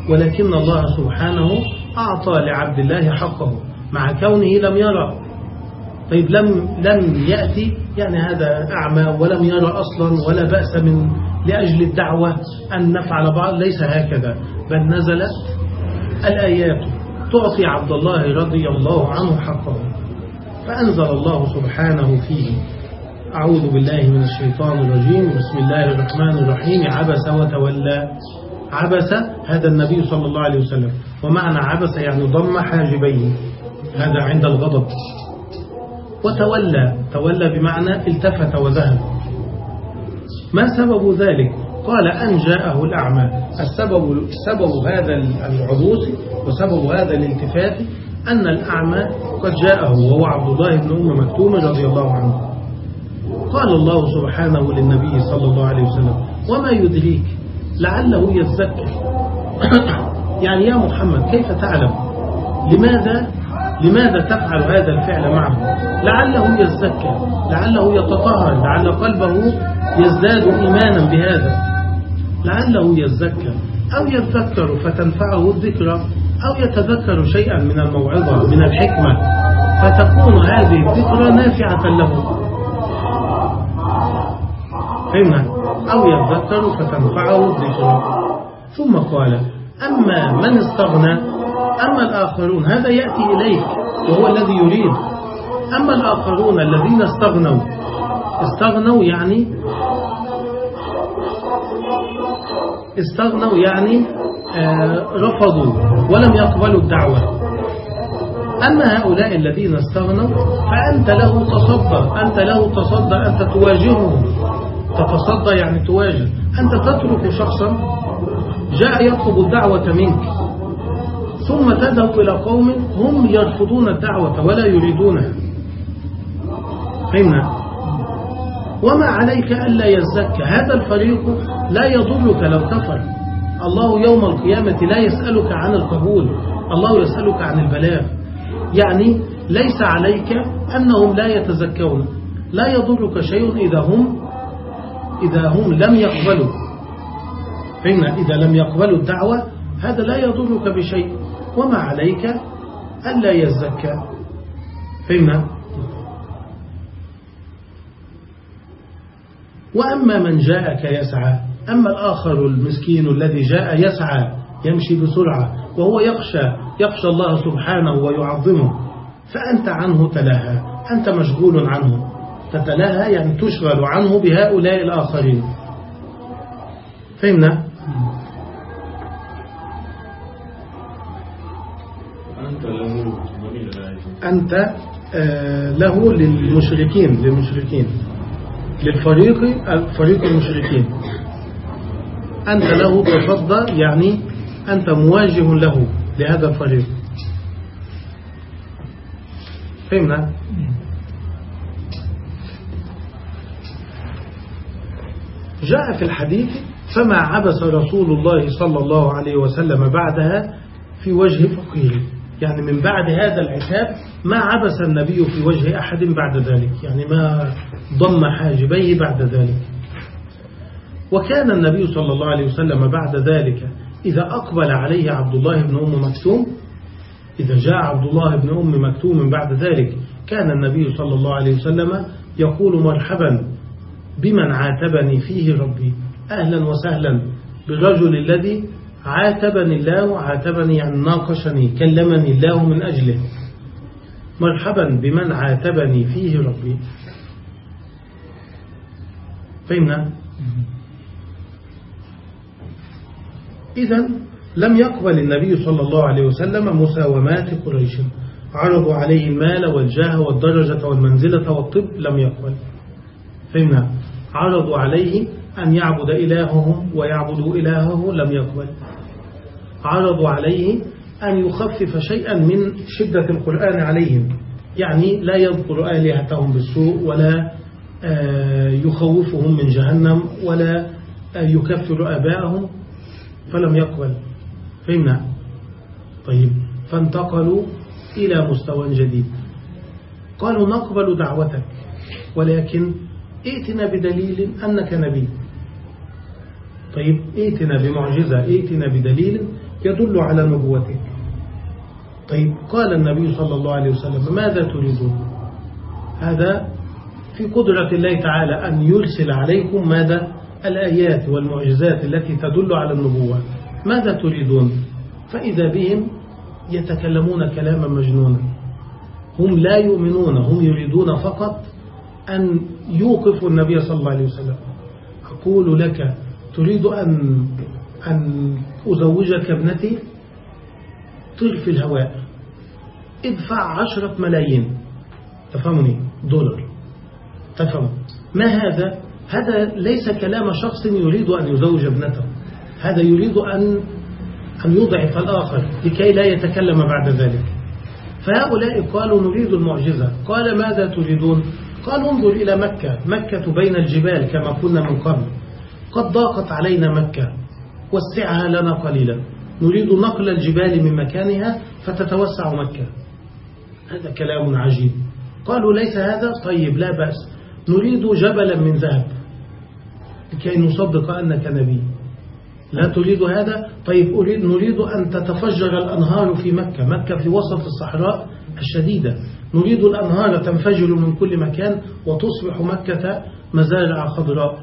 ولكن الله سبحانه أعطى لعبد الله حقه. مع كونه لم يرى. طيب لم لم يأتي يعني هذا أعمى ولم يرى أصلا ولا بأس من لأجل الدعوة أن نفعل بعض ليس هكذا بل نزلت الآيات. تعطي عبد الله رضي الله عنه حقه فأنزل الله سبحانه فيه. أعوذ بالله من الشيطان الرجيم. بسم الله الرحمن الرحيم. عبس وتولى. عبس هذا النبي صلى الله عليه وسلم. ومعنى عبس يعني ضم حاجبيه هذا عند الغضب. وتولى تولى بمعنى التفت وذهب. ما سبب ذلك؟ قال أن جاءه الأعمى. السبب سبب هذا العبوس وسبب هذا الالتفات أن الأعمى قد جاءه وهو عبد الله بن أم مكتوم رضي الله عنه. قال الله سبحانه للنبي صلى الله عليه وسلم وما يدريك لعله يذكر (coughs) يعني يا محمد كيف تعلم؟ لماذا لماذا تفعل هذا الفعل معه؟ لعله يزكى لعله يتطهر لعل قلبه يزداد إيمانا بهذا. لعله يزكى أو يذكر فتنفعه الذكرى أو يتذكر شيئا من الموعظة من الحكمة. فتكون هذه الذكرى نافعة له. فهمنا أو يذكر فتنفعه الذكرى. ثم قال أما من استغنى أما الآخرون هذا يأتي إليك وهو الذي يريد. أما الآخرون الذين استغنوا استغنوا يعني استغنوا يعني آه رفضوا ولم يقبلوا الدعوة. أما هؤلاء الذين استغنوا فأنت له تصدى أنت له تصدى أنت تواجههم. تتصدى يعني تواجه. أنت تترك شخصا جاء يطلب الدعوة منك. ثم تذهب إلى قوم هم يرفضون الدعوة ولا يريدونها. فهمنا وما عليك ألا يزكى. هذا الفريق لا يضرك لو كفر. الله يوم القيامة لا يسألك عن القبول. الله يسألك عن البلاغ. يعني ليس عليك أنهم لا يتزكون. لا يضرك شيء إذا هم إذا هم لم يقبلوا. فهمنا إذا لم يقبلوا الدعوة هذا لا يضرك بشيء. وما عليك ألا يزكى. فهمنا؟ وأما من جاءك يسعى أما الآخر المسكين الذي جاء يسعى يمشي بسرعة وهو يخشى يخشى الله سبحانه ويعظمه فأنت عنه تلاها أنت مشغول عنه. تتلاها يعني تشغل عنه بهؤلاء الآخرين. فهمنا؟ أنت آه، له للمشركين للمشركين. للفريق فريق المشركين. أنت له تصدى يعني أنت مواجه له لهذا الفريق. فهمنا؟ جاء في الحديث فما عبس رسول الله صلى الله عليه وسلم بعدها في وجه فقير يعني من بعد هذا العتاب ما عبس النبي في وجه أحد بعد ذلك يعني ما ضم حاجبيه بعد ذلك. وكان النبي صلى الله عليه وسلم بعد ذلك إذا أقبل عليه عبد الله بن أم مكتوم إذا جاء عبد الله بن أم مكتوم بعد ذلك كان النبي صلى الله عليه وسلم يقول مرحبا بمن عاتبني فيه ربي. أهلا وسهلا بالرجل الذي عاتبني الله عاتبني يعني ناقشني كلمني الله من أجله. مرحبا بمن عاتبني فيه ربي. فهمنا؟ إذا لم يقبل النبي صلى الله عليه وسلم مساومات قريش. عرضوا عليه المال والجاه والدرجة والمنزلة والطب لم يقبل. فهمنا؟ عرضوا عليه أن يعبد إلههم ويعبدوا إلهه لم يقبل. عرضوا عليه أن يخفف شيئا من شدة القرآن عليهم. يعني لا يذكر آلهتهم بالسوء ولا يخوفهم من جهنم ولا يكفر آباءهم فلم يقبل. فهمنا؟ طيب. فانتقلوا إلى مستوى جديد. قالوا نقبل دعوتك ولكن ائتنا بدليل أنك نبي. طيب ائتنا بمعجزة ائتنا بدليل يدل على نبوتك. طيب قال النبي صلى الله عليه وسلم ماذا تريدون؟ هذا في قدرة الله تعالى أن يرسل عليكم ماذا؟ الآيات والمعجزات التي تدل على النبوة. ماذا تريدون؟ فإذا بهم يتكلمون كلاما مجنونا. هم لا يؤمنون هم يريدون فقط أن يوقفوا النبي صلى الله عليه وسلم. أقول لك تريد أن, أن أزوجك ابنتي طير في الهواء. ادفع عشرة ملايين. تفهمني؟ دولار. تفهم؟ ما هذا؟ هذا ليس كلام شخص يريد أن يزوج ابنته. هذا يريد أن أن يضعف الآخر لكي لا يتكلم بعد ذلك. فهؤلاء قالوا نريد المعجزة. قال ماذا تريدون؟ قال انظر إلى مكة. مكة بين الجبال كما كنا من قبل. قد ضاقت علينا مكة. وسعها لنا قليلا. نريد نقل الجبال من مكانها فتتوسع مكة. هذا كلام عجيب. قالوا ليس هذا؟ طيب لا بأس. نريد جبلا من ذهب. لكي نصدق أنك نبي. لا تريد هذا؟ طيب أريد نريد أن تتفجر الأنهار في مكة. مكة في وسط الصحراء الشديدة. نريد الأنهار تنفجر من كل مكان وتصبح مكة مزارع خضراء.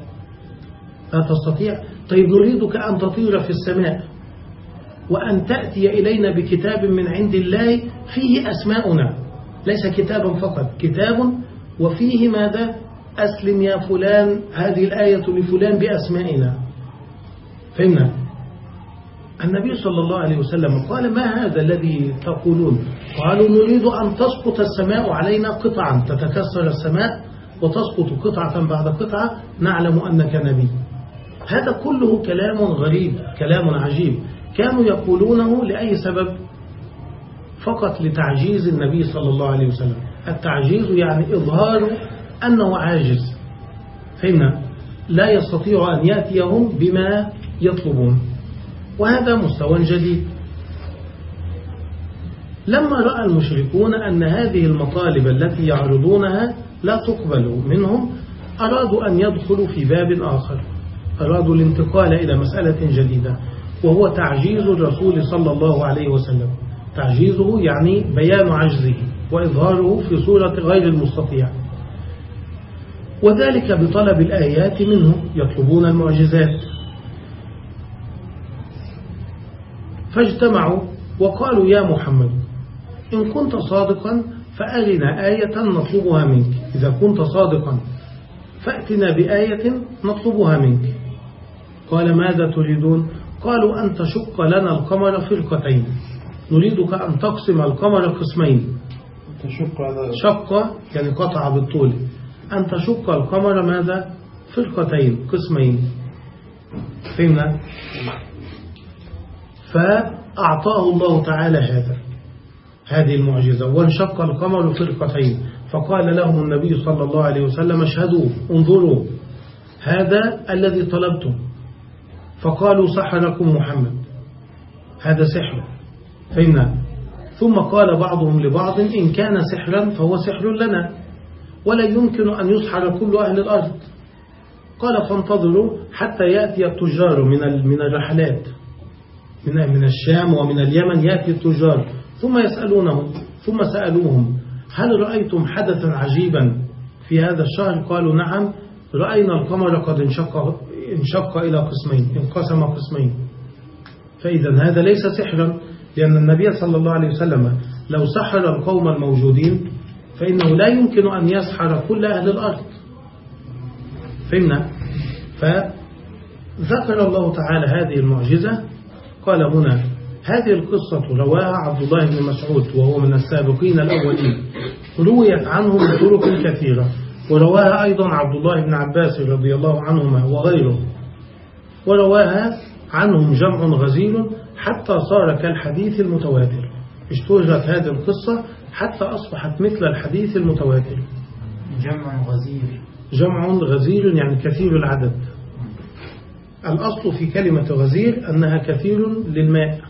لا تستطيع طيب نريدك أن تطير في السماء وأن تأتي إلينا بكتاب من عند الله فيه أسماؤنا. ليس كتابا فقط كتاب وفيه ماذا؟ أسلم يا فلان هذه الآية لفلان بأسمائنا. فهمنا؟ النبي صلى الله عليه وسلم قال ما هذا الذي تقولون؟ قالوا نريد أن تسقط السماء علينا قطعا. تتكسر السماء وتسقط قطعة بعد قطعة نعلم أنك نبي. هذا كله كلام غريب كلام عجيب. كانوا يقولونه لأي سبب؟ فقط لتعجيز النبي صلى الله عليه وسلم. التعجيز يعني إظهار أنه عاجز. فهمنا لا يستطيع أن يأتيهم بما يطلبون. وهذا مستوى جديد. لما رأى المشركون أن هذه المطالب التي يعرضونها لا تقبل منهم أرادوا أن يدخلوا في باب آخر. أرادوا الانتقال إلى مسألة جديدة وهو تعجيز الرسول صلى الله عليه وسلم. تعجيزه يعني بيان عجزه وإظهاره في صورة غير المستطيع. وذلك بطلب الآيات منه يطلبون المعجزات. فاجتمعوا وقالوا يا محمد إن كنت صادقا فأرنا آية نطلبها منك. إذا كنت صادقا فأتنا بآية نطلبها منك. قال ماذا تريدون؟ قالوا أن تشق لنا القمر فرقتين نريدك أن تقسم القمر قسمين. شق يعني قطع بالطول. أن تشق القمر ماذا؟ فرقتين قسمين. فهمنا؟ فأعطاه الله تعالى هذا هذه المعجزة. وانشق القمر فرقتين فقال لهم النبي صلى الله عليه وسلم اشهدوا انظروا هذا الذي طلبتم. فقالوا سحركم محمد. هذا سحر. فهمنا ثم قال بعضهم لبعض إن كان سحرا فهو سحر لنا. ولا يمكن أن يسحر كل أهل الأرض. قال فانتظروا حتى يأتي التجار من من الرحلات. من من الشام ومن اليمن يأتي التجار. ثم يسألونهم. ثم سألوهم هل رأيتم حدثا عجيبا في هذا الشهر؟ قالوا نعم رأينا القمر قد انشق, انشق إلى قسمين انقسم قسمين. فإذا هذا ليس سحرا لأن النبي صلى الله عليه وسلم لو سحر القوم الموجودين فإنه لا يمكن أن يسحر كل أهل الأرض. فهمنا؟ فذكر الله تعالى هذه المعجزة. قال هنا هذه القصة رواها عبد الله بن مسعود وهو من السابقين الأولين. رويت عنه بطرق كثيرة ورواها أيضا عبد الله بن عباس رضي الله عنهما وغيره. ورواها عنهم جمع غزير حتى صار كالحديث المتواتر. اشتهرت هذه القصة حتى أصبحت مثل الحديث المتواتر. جمع غزير جمع غزير يعني كثير العدد. الأصل في كلمة غزير أنها كثير للماء.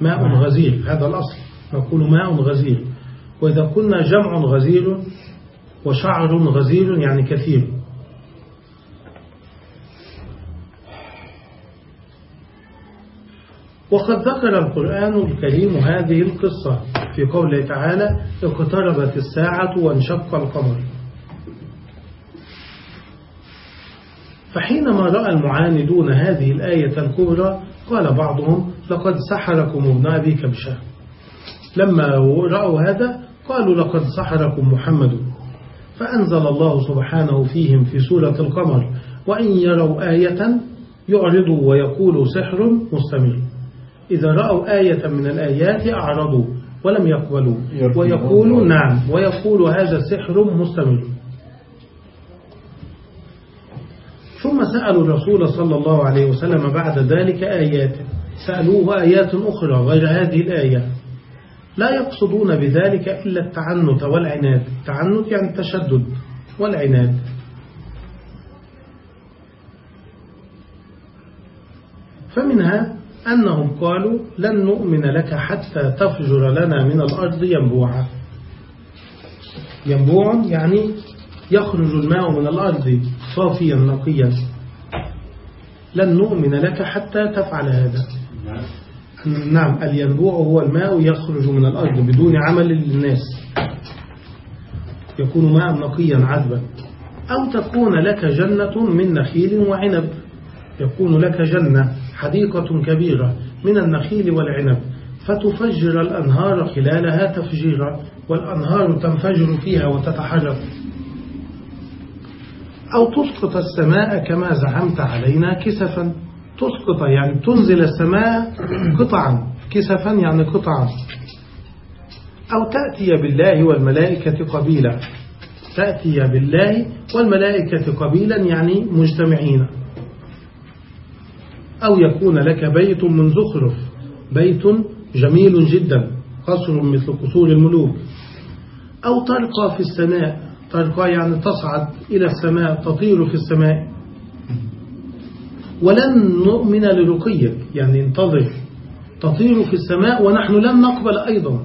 ماء غزير هذا الأصل. نقول ماء غزير وإذا قلنا جمع غزير وشعر غزير يعني كثير. وقد ذكر القرآن الكريم هذه القصة في قوله تعالى اقتربت الساعة وانشق القمر. فحينما رأى المعاندون هذه الآية الكبرى قال بعضهم لقد سحركم ابن أبي كبشة. لما رأوا هذا قالوا لقد سحركم محمد. فأنزل الله سبحانه فيهم في سورة القمر وإن يروا آية يعرضوا ويقولوا سحر مستمر. إذا رأوا آية من الآيات أعرضوا ولم يقبلوا ويقولوا نعم ويقول هذا سحر مستمر. ثم سألوا الرسول صلى الله عليه وسلم بعد ذلك آيات سألوه آيات أخرى غير هذه الآية. لا يقصدون بذلك إلا التعنت والعناد. التعنت يعني التشدد والعناد. فمنها أنهم قالوا لن نؤمن لك حتى تفجر لنا من الأرض ينبوعا. ينبوع يعني يخرج الماء من الأرض صافيا نقيا. لن نؤمن لك حتى تفعل هذا. نعم الينبوع هو الماء يخرج من الأرض بدون عمل للناس. يكون ماء نقيا عذبا. أو تكون لك جنة من نخيل وعنب. يكون لك جنة حديقة كبيرة من النخيل والعنب. فتفجر الأنهار خلالها تفجيرا والأنهار تنفجر فيها وتتحرك أو تسقط السماء كما زعمت علينا كسفا. تسقط يعني تنزل السماء قطعا كسفا يعني قطعا. أو تأتي بالله والملائكة قبيلا. تأتي بالله والملائكة قبيلا يعني مجتمعين. أو يكون لك بيت من زخرف بيت جميل جدا قصر مثل قصور الملوك. أو ترقى في السماء ترقى يعني تصعد إلى السماء تطير في السماء. ولن نؤمن لرقيك يعني انتظر. تطير في السماء ونحن لن نقبل أيضا.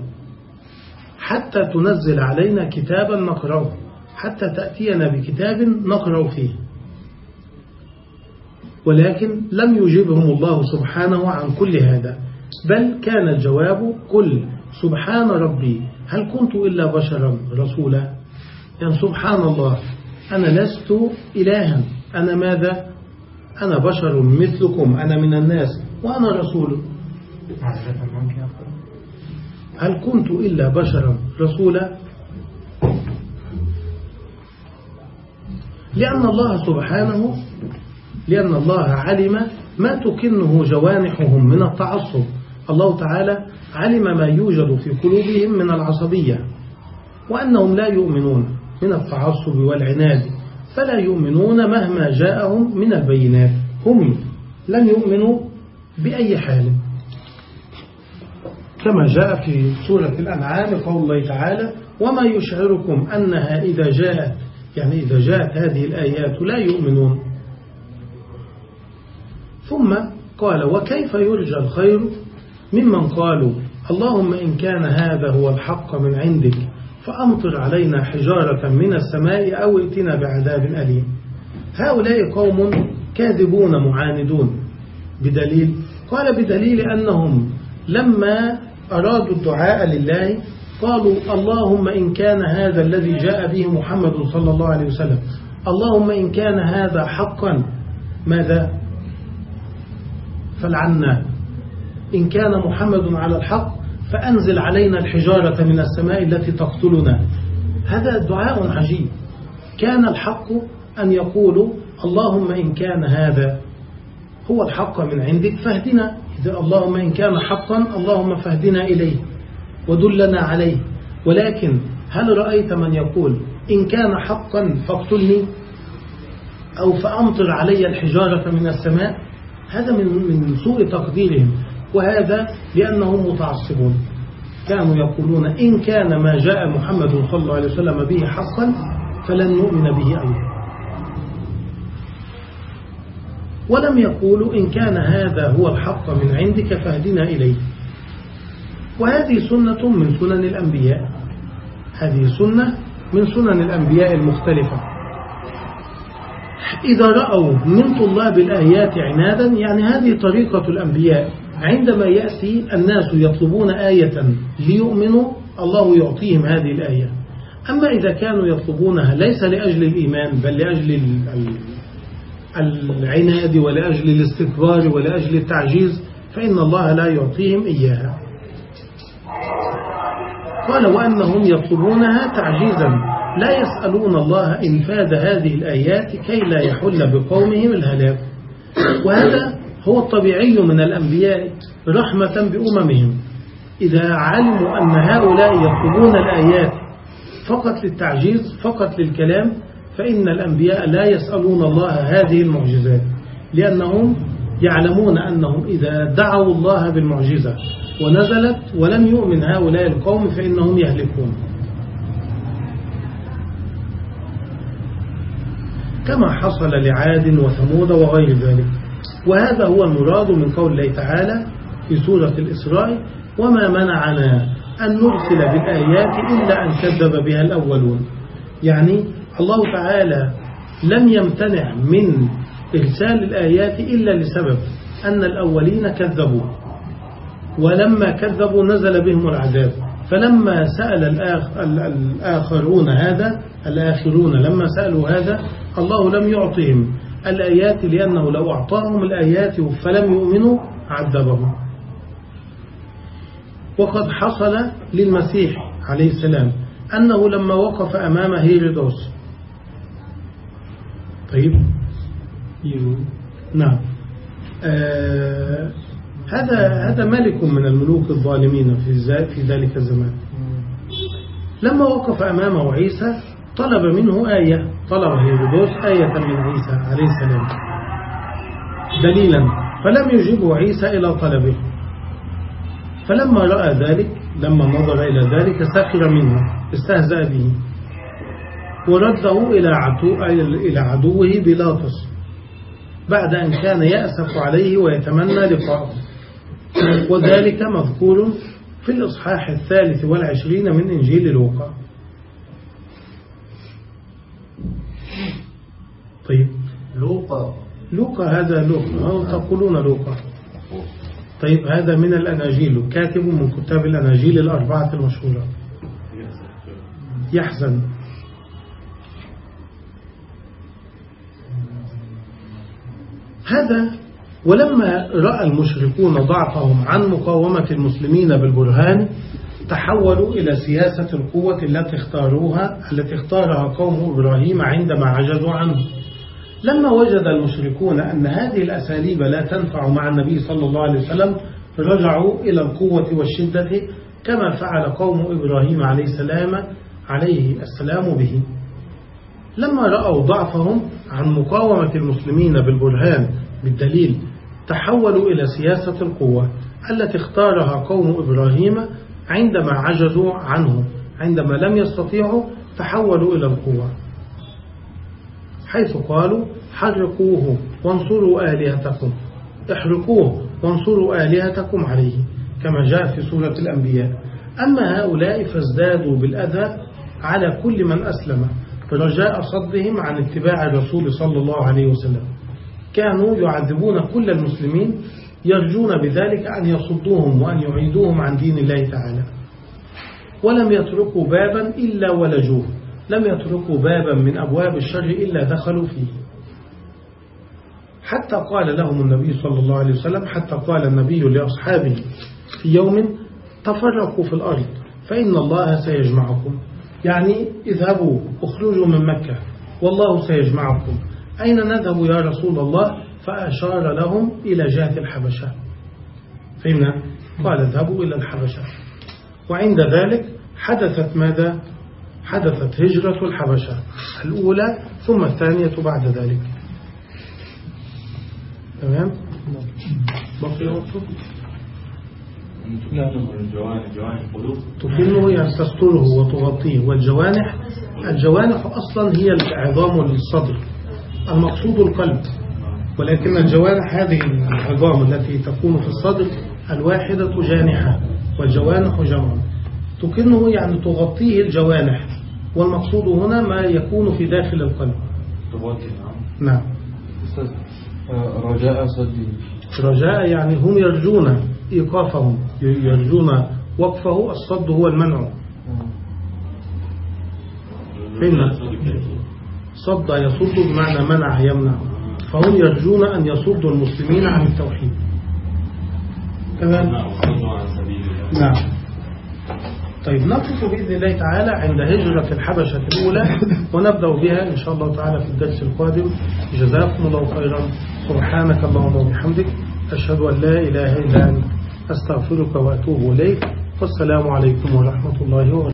حتى تنزل علينا كتابا نقرأه. حتى تأتينا بكتاب نقرأ فيه. ولكن لم يجيبهم الله سبحانه عن كل هذا. بل كان الجواب قل سبحان ربي. هل كنت إلا بشرا رسولا؟ يعني سبحان الله أنا لست إلها. أنا ماذا؟ أنا بشر مثلكم أنا من الناس وأنا رسول. هل كنت إلا بشرا رسولا؟ لأن الله سبحانه لأن الله علم ما تكنه جوانحهم من التعصب. الله تعالى علم ما يوجد في قلوبهم من العصبية وأنهم لا يؤمنون من التعصب والعناد. فلا يؤمنون مهما جاءهم من البينات. هم لن يؤمنوا بأي حال. كما جاء في سورة الأنعام قول الله تعالى وما يشعركم أنها إذا جاءت يعني إذا جاءت هذه الآيات لا يؤمنون. ثم قال وكيف يرجى الخير ممن قالوا اللهم إن كان هذا هو الحق من عندك فأمطر علينا حجارة من السماء أو ائتنا بعذاب أليم. هؤلاء قوم كاذبون معاندون. بدليل قال بدليل أنهم لما أرادوا الدعاء لله قالوا اللهم إن كان هذا الذي جاء به محمد صلى الله عليه وسلم اللهم إن كان هذا حقا ماذا؟ فلعنا. إن كان محمد على الحق فأنزل علينا الحجارة من السماء التي تقتلنا. هذا دعاء عجيب. كان الحق أن يقولوا اللهم إن كان هذا هو الحق من عندك فاهدنا. إذا اللهم إن كان حقا اللهم فاهدنا إليه ودلنا عليه. ولكن هل رأيت من يقول إن كان حقا فاقتلني؟ أو فأمطر علي الحجارة من السماء؟ هذا من من سوء تقديرهم. وهذا لأنهم متعصبون. كانوا يقولون إن كان ما جاء محمد صلى الله عليه وسلم به حقا فلن نؤمن به أيضا. ولم يقولوا إن كان هذا هو الحق من عندك فاهدنا إليه. وهذه سنة من سنن الأنبياء. هذه سنة من سنن الأنبياء المختلفة. إذا رأوا من طلاب الآيات عنادا يعني هذه طريقة الأنبياء. عندما يأتي الناس يطلبون آية ليؤمنوا الله يعطيهم هذه الآية. أما إذا كانوا يطلبونها ليس لأجل الإيمان بل لأجل ال- ال- العناد ولأجل الاستكبار ولأجل التعجيز فإن الله لا يعطيهم إياها. قال وأنهم يطلبونها تعجيزا. لا يسألون الله إنفاذ هذه الآيات كي لا يحل بقومهم الهلاك. وهذا هو الطبيعي من الأنبياء رحمة بأممهم. إذا علموا أن هؤلاء يطلبون الآيات فقط للتعجيز فقط للكلام فإن الأنبياء لا يسألون الله هذه المعجزات لأنهم يعلمون أنهم إذا دعوا الله بالمعجزة ونزلت ولم يؤمن هؤلاء القوم فإنهم يهلكون. كما حصل لعاد وثمود وغير ذلك. وهذا هو المراد من قول الله تعالى في سورة الإسراء وما منعنا أن نرسل بالآيات إلا أن كذب بها الأولون. يعني الله تعالى لم يمتنع من إرسال الآيات إلا لسبب أن الأولين كذبوا. ولما كذبوا نزل بهم العذاب. فلما سأل الآخ الآخرون هذا الآخرون لما سألوا هذا الله لم يعطهم الآيات لأنه لو أعطاهم الآيات فلم يؤمنوا عذبهم. وقد حصل للمسيح عليه السلام أنه لما وقف أمام هيرودوس. طيب. نعم. آه هذا هذا ملك من الملوك الظالمين في ذلك الزمان. لما وقف أمامه عيسى طلب منه آية طلب هيرودوس آية من عيسى عليه السلام. دليلا فلم يجبه عيسى إلى طلبه. فلما رأى ذلك لما نظر إلى ذلك سخر منه استهزأ به. ورده إلى إلى عدوه بيلاطس. بعد أن كان يأسف عليه ويتمنى لقاءه. وذلك مذكور في الإصحاح الثالث والعشرين من إنجيل لوقا. طيب. لوقا. لوقا هذا لوقا. أو تقولون لوقا. طيب هذا من الأناجيل. كاتب من كتاب الأناجيل الأربعة المشهورة. يحزن. هذا ولما رأى المشركون ضعفهم عن مقاومة المسلمين بالبرهان تحولوا إلى سياسة القوة التي اختاروها التي اختارها قوم إبراهيم عندما عجزوا عنه. لما وجد المشركون أن هذه الأساليب لا تنفع مع النبي صلى الله عليه وسلم رجعوا إلى القوة والشدة كما فعل قوم إبراهيم عليه السلام عليه السلام به. لما رأوا ضعفهم عن مقاومة المسلمين بالبرهان بالدليل تحولوا إلى سياسة القوة التي اختارها قوم إبراهيم عندما عجزوا عنه. عندما لم يستطيعوا تحولوا إلى القوة. حيث قالوا حرقوه وانصروا آلهتكم. احرقوه وانصروا آلهتكم عليه كما جاء في سورة الأنبياء. أما هؤلاء فازدادوا بالأذى على كل من أسلم رجاء صدهم عن اتباع الرسول صلى الله عليه وسلم. كانوا يعذبون كل المسلمين يرجون بذلك أن يصدوهم وأن يعيدوهم عن دين الله تعالى. ولم يتركوا بابا إلا ولجوه. لم يتركوا بابا من أبواب الشر إلا دخلوا فيه. حتى قال لهم النبي صلى الله عليه وسلم حتى قال النبي لأصحابه في يوم تفرقوا في الأرض فإن الله سيجمعكم. يعني اذهبوا اخرجوا من مكة والله سيجمعكم. أين نذهب يا رسول الله؟ فأشار لهم إلى جهة الحبشة. فهمنا؟ قال اذهبوا إلى الحبشة. وعند ذلك حدثت ماذا؟ حدثت هجرة الحبشة الأولى ثم الثانية بعد ذلك. تمام؟ بقي تكنه يعني تستره وتغطيه. والجوانح الجوانح أصلا هي العظام الصدر المقصود القلب. ولكن الجوانح هذه العظام التي تكون في الصدر الواحدة جانحة والجوانح جمع. تكنه يعني تغطيه الجوانح. والمقصود هنا ما يكون في داخل القلب. نعم. أستاذ رجاء صدي رجاء يعني هم يرجون إيقافهم يرجون وقفه الصد هو المنع. فين صد يصد بمعنى منع يمنع. فهم يرجون أن يصدوا المسلمين عن التوحيد. تمام؟ نعم. طيب نقف بإذن الله تعالى عند هجرة الحبشة الأولى ونبدأ بها إن شاء الله تعالى في الدرس القادم. جزاكم الله خيرا. سبحانك اللهم وبحمدك أشهد أن لا إله إلا أنت أستغفرك وأتوب إليك. والسلام عليكم ورحمة الله وبركاته.